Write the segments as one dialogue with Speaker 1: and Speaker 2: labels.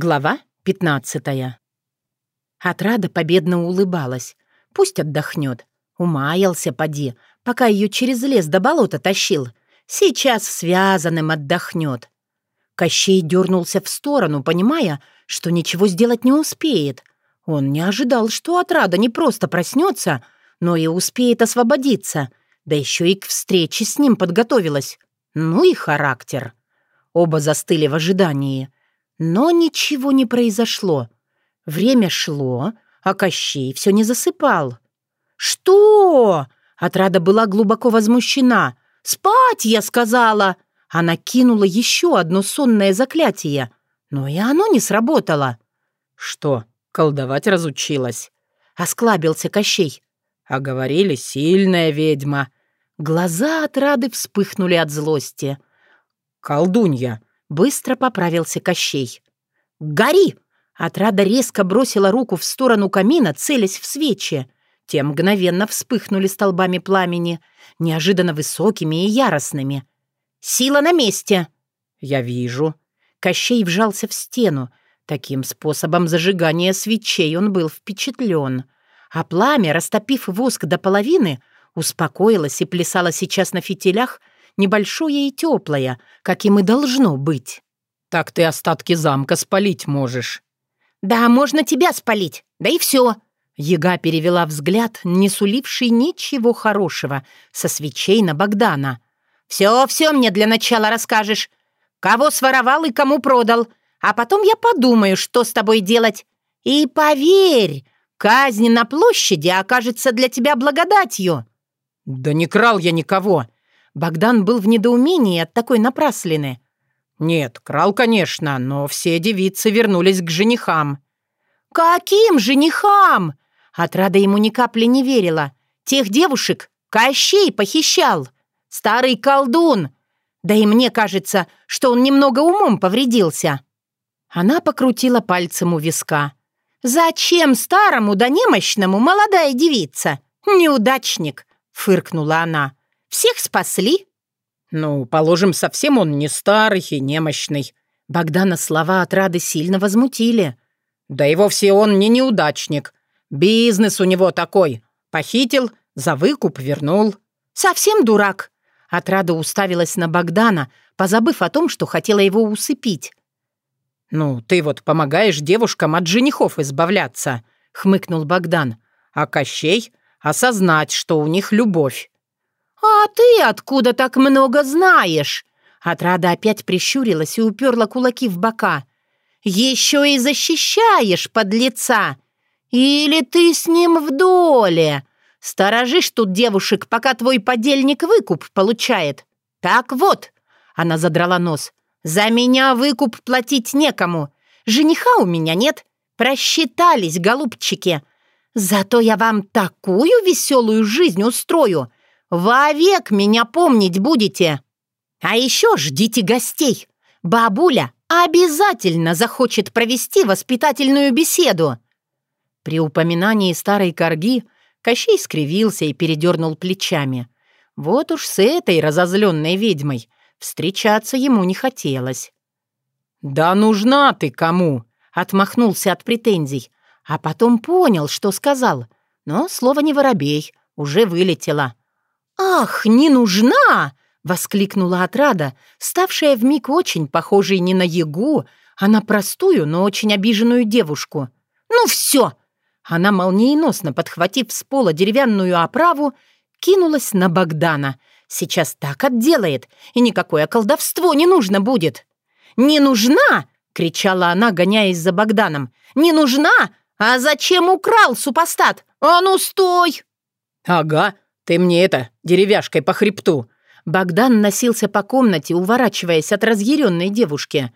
Speaker 1: Глава 15 Отрада победно улыбалась. Пусть отдохнет. Умаялся, поди, пока ее через лес до болота тащил. Сейчас связанным отдохнет. Кощей дернулся в сторону, понимая, что ничего сделать не успеет. Он не ожидал, что отрада не просто проснется, но и успеет освободиться, да еще и к встрече с ним подготовилась. Ну и характер. Оба застыли в ожидании — но ничего не произошло. Время шло, а Кощей все не засыпал. «Что?» Отрада была глубоко возмущена. «Спать, я сказала!» Она кинула еще одно сонное заклятие, но и оно не сработало.
Speaker 2: «Что, колдовать разучилась?»
Speaker 1: Осклабился Кощей.
Speaker 2: «А говорили, сильная ведьма».
Speaker 1: Глаза отрады вспыхнули от злости.
Speaker 2: «Колдунья,
Speaker 1: Быстро поправился Кощей. «Гори!» Отрада резко бросила руку в сторону камина, целясь в свечи. Те мгновенно вспыхнули столбами пламени, неожиданно высокими и яростными. «Сила на месте!»
Speaker 2: «Я вижу».
Speaker 1: Кощей вжался в стену. Таким способом зажигания свечей он был впечатлен. А пламя, растопив воск до половины, успокоилось и плясало сейчас на фитилях, небольшое и теплое, каким и должно быть.
Speaker 2: Так ты остатки замка спалить можешь.
Speaker 1: Да, можно тебя спалить, да и все. Яга перевела взгляд, не суливший ничего хорошего, со свечей на Богдана. «Все-все мне для начала расскажешь. Кого своровал и кому продал. А потом я подумаю, что с тобой делать. И поверь, казнь на площади окажется для тебя благодатью».
Speaker 2: «Да не крал я никого.
Speaker 1: Богдан был в недоумении от такой напраслины.
Speaker 2: «Нет, крал, конечно, но все девицы вернулись к женихам».
Speaker 1: «Каким женихам?» Отрада ему ни капли не верила. «Тех девушек Кощей похищал. Старый колдун. Да и мне кажется, что он немного умом повредился». Она покрутила пальцем у виска. «Зачем старому да немощному молодая девица? Неудачник!» — фыркнула она. Всех спасли?»
Speaker 2: «Ну, положим, совсем он не старый и немощный».
Speaker 1: Богдана слова от Рады сильно возмутили.
Speaker 2: «Да и вовсе он не неудачник. Бизнес у него такой. Похитил, за выкуп вернул».
Speaker 1: «Совсем дурак!» Отрада уставилась на Богдана, позабыв о том, что хотела его усыпить.
Speaker 2: «Ну, ты вот помогаешь девушкам от женихов избавляться», — хмыкнул Богдан. «А Кощей — осознать, что у них любовь.
Speaker 1: «А ты откуда так много знаешь?» Отрада опять прищурилась и уперла кулаки в бока. «Еще и защищаешь подлеца! Или ты с ним в доле? Сторожишь тут девушек, пока твой подельник выкуп получает. Так вот!» Она задрала нос. «За меня выкуп платить некому. Жениха у меня нет. Просчитались, голубчики. Зато я вам такую веселую жизнь устрою!» Вовек меня помнить будете. А еще ждите гостей. Бабуля обязательно захочет провести воспитательную беседу». При упоминании старой корги Кощей скривился и передернул плечами. Вот уж с этой разозленной ведьмой встречаться ему не хотелось.
Speaker 2: «Да нужна ты кому?» — отмахнулся от претензий,
Speaker 1: а потом понял, что сказал. Но слово не воробей, уже вылетело. «Ах, не нужна!» — воскликнула отрада, ставшая вмиг очень похожей не на ягу, а на простую, но очень обиженную девушку. «Ну все!» Она, молниеносно подхватив с пола деревянную оправу, кинулась на Богдана. «Сейчас так отделает, и никакое колдовство не нужно будет!» «Не нужна!» — кричала она, гоняясь за Богданом. «Не нужна! А зачем украл супостат? А ну, стой!»
Speaker 2: «Ага, «Ты мне это, деревяшкой по хребту!»
Speaker 1: Богдан носился по комнате, уворачиваясь от разъяренной девушки.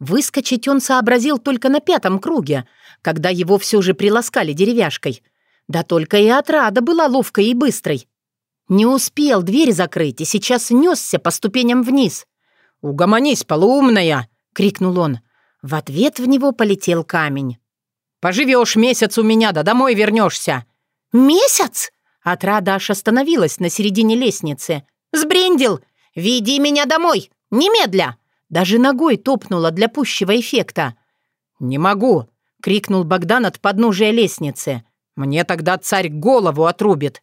Speaker 1: Выскочить он сообразил только на пятом круге, когда его все же приласкали деревяшкой. Да только и отрада была ловкой и быстрой. Не успел дверь закрыть и сейчас несся по ступеням вниз.
Speaker 2: «Угомонись, полуумная!» — крикнул он.
Speaker 1: В ответ в него полетел камень.
Speaker 2: «Поживешь месяц у меня, да домой вернешься!»
Speaker 1: «Месяц?» Отрада аж остановилась на середине лестницы. «Сбрендил! Веди меня домой! Немедля!» Даже ногой топнула для пущего эффекта.
Speaker 2: «Не могу!» — крикнул Богдан от подножия лестницы. «Мне тогда царь голову отрубит!»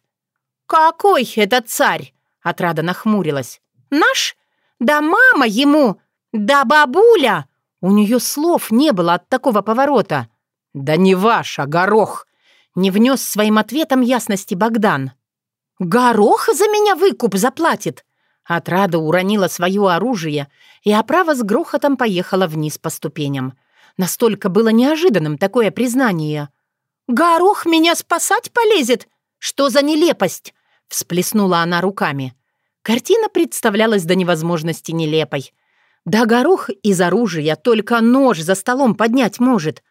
Speaker 1: «Какой это царь?» — отрада нахмурилась. «Наш? Да мама ему! Да бабуля!» У нее слов не было от такого поворота.
Speaker 2: «Да не ваш, а горох!» — не внес своим ответом ясности Богдан.
Speaker 1: «Горох за меня выкуп заплатит!» Отрада уронила свое оружие, и оправа с грохотом поехала вниз по ступеням. Настолько было неожиданным такое признание. «Горох меня спасать полезет? Что за нелепость?» Всплеснула она руками. Картина представлялась до невозможности нелепой. Да горох из оружия только нож за столом поднять может.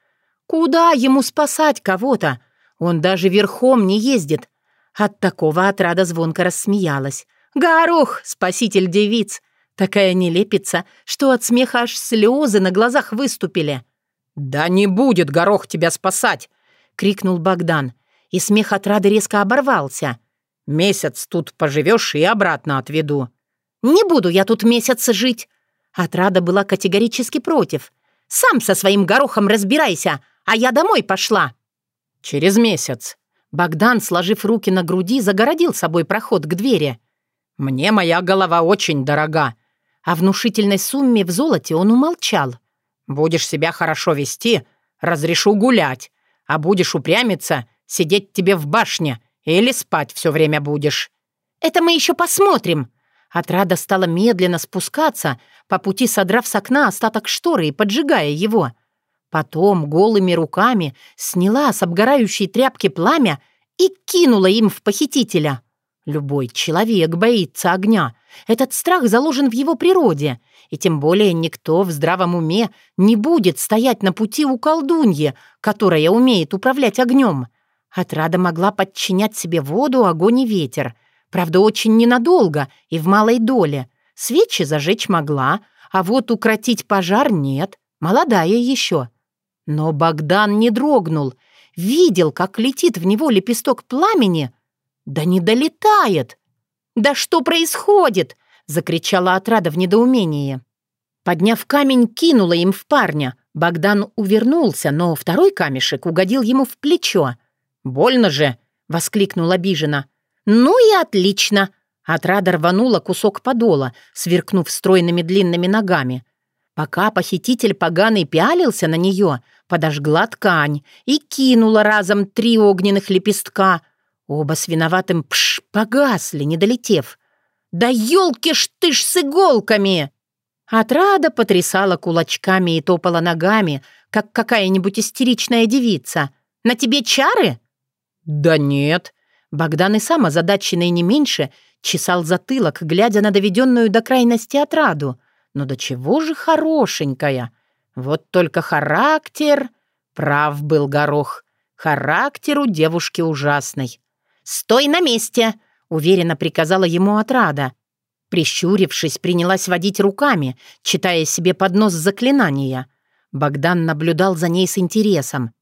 Speaker 1: Куда ему спасать кого-то? Он даже верхом не ездит. От такого отрада звонко рассмеялась. «Горох, спаситель девиц!» Такая нелепица, что от смеха аж слезы на глазах выступили.
Speaker 2: «Да не будет горох тебя спасать!» — крикнул Богдан, и смех отрады резко оборвался. «Месяц тут поживешь и обратно отведу».
Speaker 1: «Не буду я тут месяц жить!» Отрада была категорически против. «Сам со своим горохом разбирайся, а я домой пошла!»
Speaker 2: «Через месяц». Богдан, сложив руки на груди, загородил собой проход к двери. «Мне моя голова очень дорога».
Speaker 1: О внушительной сумме в золоте он умолчал.
Speaker 2: Будешь себя хорошо вести, разрешу гулять, а будешь упрямиться, сидеть тебе в башне или спать все время будешь».
Speaker 1: «Это мы еще посмотрим». Отрада стала медленно спускаться, по пути содрав с окна остаток шторы и поджигая его. Потом голыми руками сняла с обгорающей тряпки пламя и кинула им в похитителя. Любой человек боится огня. Этот страх заложен в его природе, и тем более никто в здравом уме не будет стоять на пути у колдуньи, которая умеет управлять огнем. Отрада могла подчинять себе воду, огонь и ветер. Правда, очень ненадолго и в малой доле. Свечи зажечь могла, а вот укротить пожар нет, молодая еще. Но Богдан не дрогнул, видел, как летит в него лепесток пламени. Да не долетает! «Да что происходит?» — закричала отрада в недоумении. Подняв камень, кинула им в парня. Богдан увернулся, но второй камешек угодил ему в плечо.
Speaker 2: «Больно же!» — воскликнул обиженно.
Speaker 1: «Ну и отлично!» Отрада рванула кусок подола, сверкнув стройными длинными ногами. Пока похититель поганый пялился на нее, подожгла ткань и кинула разом три огненных лепестка. Оба с виноватым пш погасли, не долетев. «Да елки ж ты ж с иголками!» Отрада потрясала кулачками и топала ногами, как какая-нибудь истеричная девица. «На тебе чары?»
Speaker 2: «Да нет».
Speaker 1: Богдан и сам озадаченный не меньше чесал затылок, глядя на доведенную до крайности отраду. Но до чего же хорошенькая? Вот только характер... Прав был горох. Характер у девушки ужасный. «Стой на месте!» — уверенно приказала ему отрада. Прищурившись, принялась водить руками, читая себе под нос заклинания. Богдан наблюдал за ней с интересом.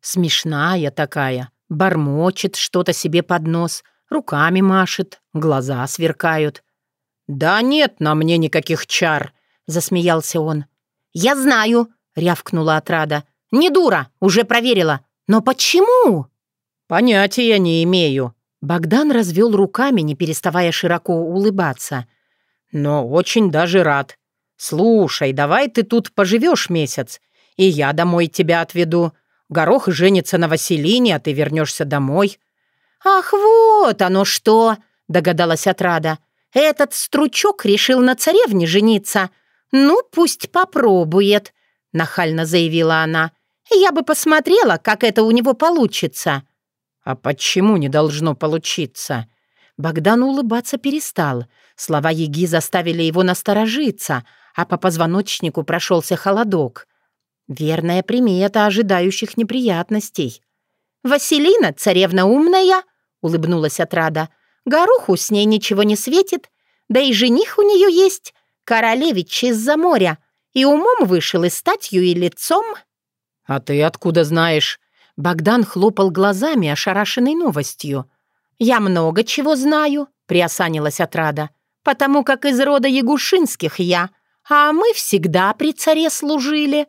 Speaker 1: Смешная такая, бормочет что-то себе под нос, руками машет, глаза сверкают.
Speaker 2: «Да нет на мне никаких чар», — засмеялся он.
Speaker 1: «Я знаю», — рявкнула отрада. «Не дура, уже проверила. Но почему?»
Speaker 2: «Понятия не имею»,
Speaker 1: Богдан развел руками, не переставая широко улыбаться.
Speaker 2: «Но очень даже рад. Слушай, давай ты тут поживешь месяц, и я домой тебя отведу. Горох женится на Василине, а ты вернешься домой».
Speaker 1: «Ах, вот оно что!» — догадалась отрада. «Этот стручок решил на царевне жениться. Ну, пусть попробует», — нахально заявила она. «Я бы посмотрела, как это у него получится».
Speaker 2: «А почему не должно получиться?»
Speaker 1: Богдан улыбаться перестал. Слова Еги заставили его насторожиться, а по позвоночнику прошелся холодок. Верная примета ожидающих неприятностей. «Василина, царевна умная!» — улыбнулась отрада. «Горуху с ней ничего не светит, да и жених у нее есть, королевич из-за моря, и умом вышел, и статью, и лицом».
Speaker 2: «А ты откуда знаешь?»
Speaker 1: Богдан хлопал глазами, ошарашенной новостью. «Я много чего знаю», — приосанилась отрада, «потому как из рода Ягушинских я, а мы всегда при царе служили.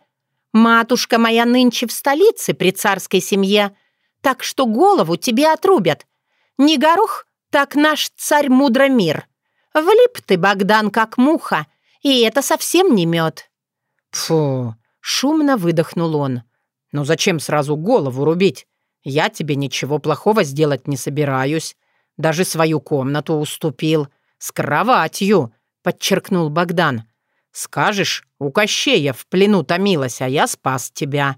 Speaker 1: Матушка моя нынче в столице при царской семье, так что голову тебе отрубят. Не горох, так наш царь Мудромир. Влип ты, Богдан, как муха, и это совсем не мед».
Speaker 2: «Фу!» — шумно выдохнул он. «Ну зачем сразу голову рубить? Я тебе ничего плохого сделать не собираюсь. Даже свою комнату уступил. С кроватью!» — подчеркнул Богдан. «Скажешь, у Кощея в плену томилась, а я спас тебя».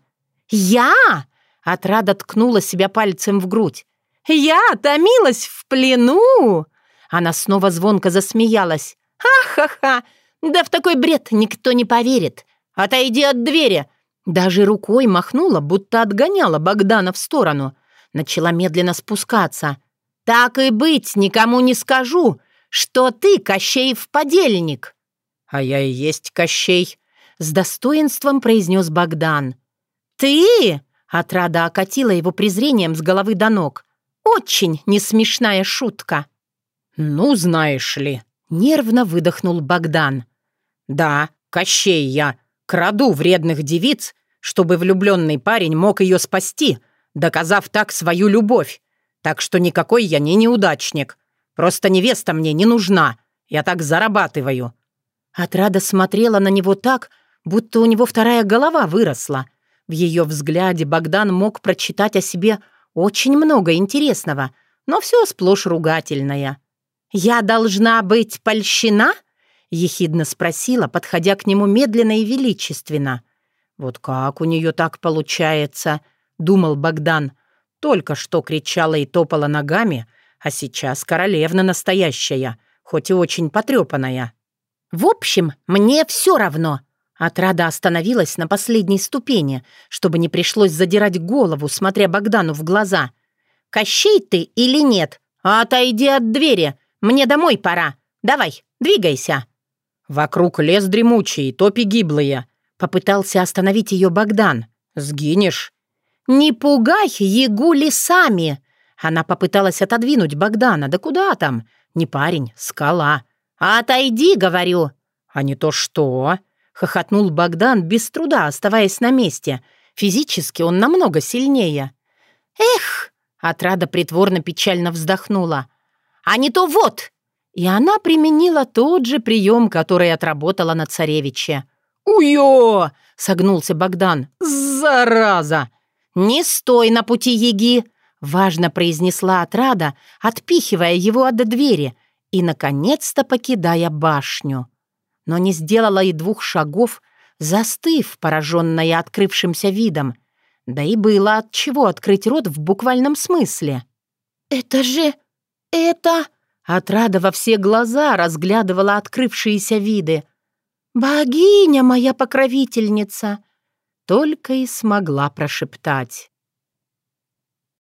Speaker 1: «Я?» — Отрада ткнула себя пальцем в грудь. «Я томилась в плену?» Она снова звонко засмеялась. «Ха-ха-ха! Да в такой бред никто не поверит. Отойди от двери!» Даже рукой махнула, будто отгоняла Богдана в сторону. Начала медленно спускаться. «Так и быть, никому не скажу, что ты Кощеев подельник!»
Speaker 2: «А я и есть Кощей», —
Speaker 1: с достоинством произнес Богдан. «Ты?» — отрада окатила его презрением с головы до ног. «Очень несмешная шутка».
Speaker 2: «Ну, знаешь ли», — нервно выдохнул Богдан. «Да, Кощей я, краду вредных девиц, чтобы влюбленный парень мог ее спасти, доказав так свою любовь. Так что никакой я не неудачник. Просто невеста мне не нужна. Я так зарабатываю».
Speaker 1: Отрада смотрела на него так, будто у него вторая голова выросла. В ее взгляде Богдан мог прочитать о себе очень много интересного, но все сплошь ругательное. «Я должна быть польщена?» — ехидно спросила, подходя к нему медленно и величественно. «Вот как у нее так получается?» — думал Богдан. Только что кричала и топала ногами, а сейчас королевна настоящая, хоть и очень потрепанная. «В общем, мне все равно». Отрада остановилась на последней ступени, чтобы не пришлось задирать голову, смотря Богдану в глаза. «Кощей ты или нет? Отойди от двери. Мне домой пора. Давай, двигайся».
Speaker 2: «Вокруг лес дремучий, топи гиблые», —
Speaker 1: попытался остановить ее Богдан.
Speaker 2: «Сгинешь».
Speaker 1: «Не пугай ягу лесами!» Она попыталась отодвинуть Богдана. «Да куда там? Не парень, скала». «Отойди, говорю!»
Speaker 2: «А не то что?»
Speaker 1: — хохотнул Богдан, без труда оставаясь на месте. Физически он намного сильнее. «Эх!» — отрада притворно печально вздохнула. «А не то вот!» И она применила тот же прием, который отработала на царевиче.
Speaker 2: «Уё!» — согнулся Богдан. «Зараза!»
Speaker 1: «Не стой на пути еги!» — важно произнесла отрада, отпихивая его от двери и, наконец-то, покидая башню. Но не сделала и двух шагов, застыв, пораженная открывшимся видом. Да и было от чего открыть рот в буквальном смысле. «Это же... это...» Отрада во все глаза разглядывала открывшиеся виды. «Богиня моя покровительница!» Только и смогла прошептать.